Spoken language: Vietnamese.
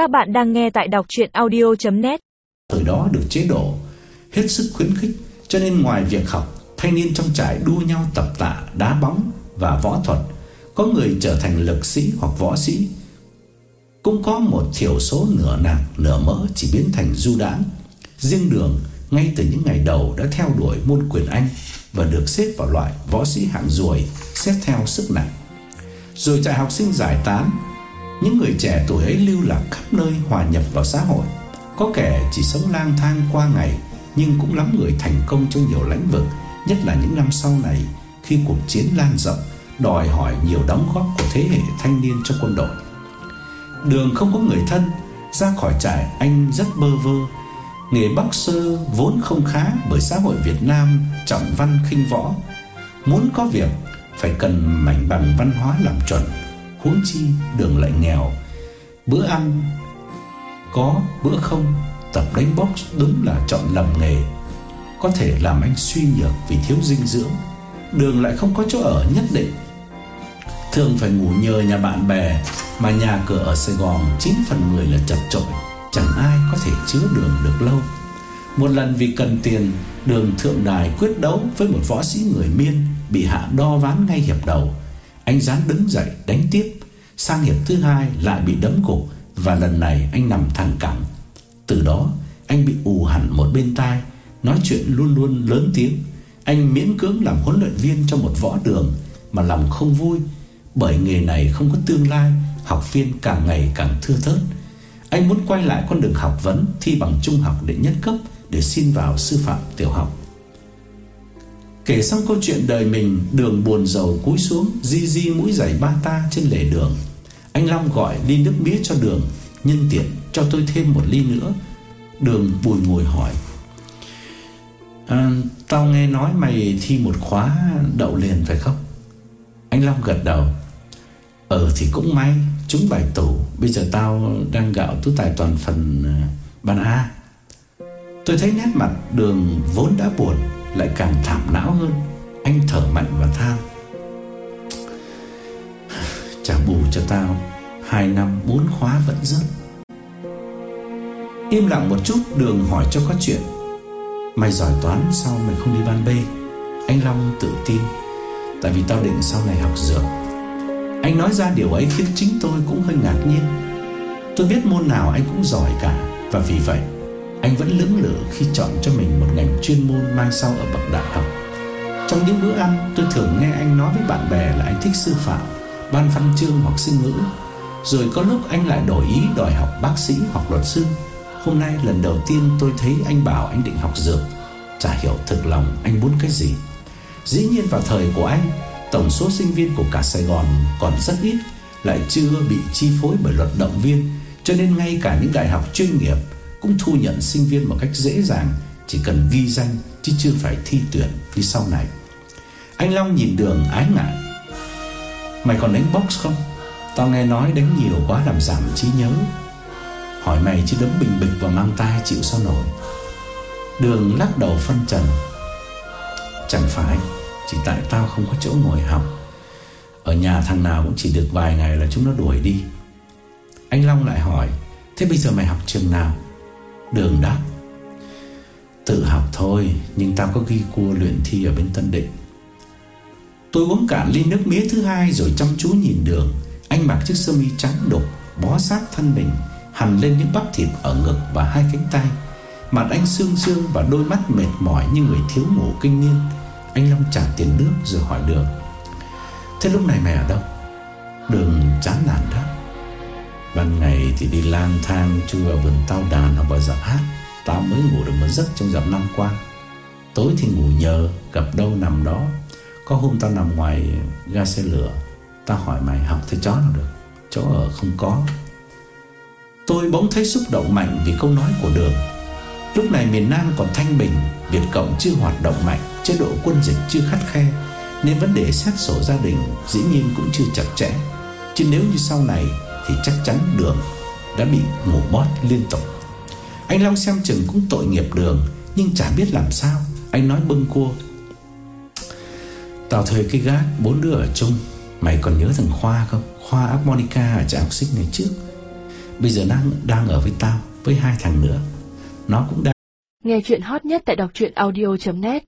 Các bạn đang nghe tại đọc chuyện audio.net Từ đó được chế độ hết sức khuyến khích Cho nên ngoài việc học Thanh niên trong trại đua nhau tập tạ, đá bóng và võ thuật Có người trở thành lực sĩ hoặc võ sĩ. Cũng có một thiểu số nửa nạc, nửa mỡ chỉ biến thành du đãng. Riêng đường ngay từ những ngày đầu đã theo đuổi môn quyền Anh Và được xếp vào loại võ sĩ hạng ruồi Xét theo sức nặng. Rồi trại học sinh giải tán những người trẻ tuổi ấy lưu lạc khắp nơi hòa nhập vào xã hội. Có kẻ chỉ sống lang thang qua ngày, Nhưng cũng lắm người thành công trong nhiều lĩnh vực, Nhất là những năm sau này, Khi cuộc chiến lan rộng, Đòi hỏi nhiều đóng góp của thế hệ thanh niên cho quân đội. Đường không có người thân, Ra khỏi trại anh rất bơ vơ. Nghề bác sơ vốn không khá Bởi xã hội Việt Nam trọng văn khinh võ. Muốn có việc, Phải cần mảnh bằng văn hóa làm chuẩn huống chi đường lại nghèo. Bữa ăn có, bữa không, tập đánh box đúng là chọn lầm nghề. Có thể làm anh suy nhược vì thiếu dinh dưỡng. Đường lại không có chỗ ở nhất định. Thường phải ngủ nhờ nhà bạn bè mà nhà cửa ở Sài Gòn 9 phần 10 là chật chội, chẳng ai có thể chứa đường được lâu. Một lần vì cần tiền, Đường thượng đài quyết đấu với một võ sĩ người Miên bị hạ đo ván ngay hiệp đầu. Anh dám đứng dậy đánh tiếp. Sang hiệp thứ hai lại bị đấm gục Và lần này anh nằm thẳng cẳng. Từ đó, anh bị ù hẳn một bên tai, Nói chuyện luôn luôn lớn tiếng. Anh miễn cưỡng làm huấn luyện viên cho một võ đường Mà lòng không vui, Bởi nghề này không có tương lai, Học viên càng ngày càng thưa thớt. Anh muốn quay lại con đường học vấn Thi bằng trung học đệ nhất cấp Để xin vào sư phạm tiểu học. Kể xong câu chuyện đời mình Đường buồn rầu cúi xuống Di di mũi giày ba ta trên lề đường. Anh Long gọi ly nước mía cho đường Nhân tiện cho tôi thêm một ly nữa. Đường bùi ngồi hỏi à, Tao nghe nói mày thi một khóa đậu liền phải không? Anh Long gật đầu Ờ thì cũng may Chúng bài tủ Bây giờ tao đang gạo tú tài toàn phần bàn ban A. Tôi thấy nét mặt đường vốn đã buồn lại càng thảm não hơn. Anh thở mạnh và than. Trả bù cho tao, Hai năm bốn khóa vẫn rớt Im lặng một chút, Đường hỏi cho có chuyện. Mày giỏi toán, sao mày không đi ban B? Anh Long tự tin. Tại vì tao định sau này học dược. Anh nói ra điều ấy khiến chính tôi cũng hơi ngạc nhiên. Tôi biết môn nào anh cũng giỏi cả, Và vì vậy anh vẫn lưỡng lự khi chọn cho mình một ngành chuyên môn mai sau ở bậc đại học. Trong những bữa ăn, tôi thường nghe anh nói với bạn bè là anh thích sư phạm, ban văn chương hoặc sinh ngữ. Rồi có lúc anh lại đổi ý đòi học bác sĩ hoặc luật sư. Hôm nay lần đầu tiên tôi thấy anh bảo anh định học dược. Chả hiểu thực lòng anh muốn cái gì. Dĩ nhiên vào thời của anh, tổng số sinh viên của cả Sài Gòn còn rất ít, lại chưa bị chi phối bởi luật động viên, cho nên ngay cả những đại học chuyên nghiệp cũng thu nhận sinh viên một cách dễ dàng, chỉ cần ghi danh chứ chưa phải thi tuyển như sau này. Anh Long nhìn Đường ái ngại. Mày còn đánh box không? Tao nghe nói đánh nhiều quá làm giảm trí nhớ. Hỏi mày chứ đấm bình bịch vào mang tai chịu sao nổi. Đường lắc đầu phân trần. Chẳng phải, chỉ tại tao không có chỗ ngồi học. Ở nhà thằng nào cũng chỉ được vài ngày là chúng nó đuổi đi. Anh Long lại hỏi, thế bây giờ mày học trường nào? Đường đáp Tự học thôi, Nhưng tao có ghi cua luyện thi ở bên Tân Định. Tôi uống cạn ly nước mía thứ hai Rồi chăm chú nhìn đường. Anh mặc chiếc sơ mi trắng đục, Bó sát thân mình, Hằn lên những bắp thịt ở ngực và hai cánh tay. Mặt anh sương sương và đôi mắt mệt mỏi Như người thiếu ngủ kinh niên. Anh Long trả tiền nước rồi hỏi đường. Thế lúc này mày ở đâu? Đường chán nản đáp. Ban ngày thì đi lang thang chui vào vườn tao đàn hoặc vào dạp hát. Tao mới ngủ được một giấc trong dạp năm qua. Tối thì ngủ nhờ, Gặp đâu nằm đó. Có hôm tao nằm ngoài ga xe lửa, Tao hỏi mày học thấy chó nào được? Chỗ ở không có. Tôi bỗng thấy xúc động mạnh Vì câu nói của đường. Lúc này miền Nam còn thanh bình, Việt Cộng chưa hoạt động mạnh, Chế độ quân dịch chưa khắt khe, Nên vấn đề xét sổ gia đình Dĩ nhiên cũng chưa chặt chẽ. Chứ nếu như sau này thì chắc chắn Đường đã bị ngủ mót liên tục. Anh Long xem chừng cũng tội nghiệp Đường, nhưng chả biết làm sao. Anh nói bâng cua. Tao thuê cái gác bốn đứa ở chung, mày còn nhớ thằng Khoa không? Khoa harmonica ở trại học sinh ngày trước. Bây giờ đang đang ở với tao Với hai thằng nữa Nó cũng đang Nghe chuyện hot nhất tại đọc audio net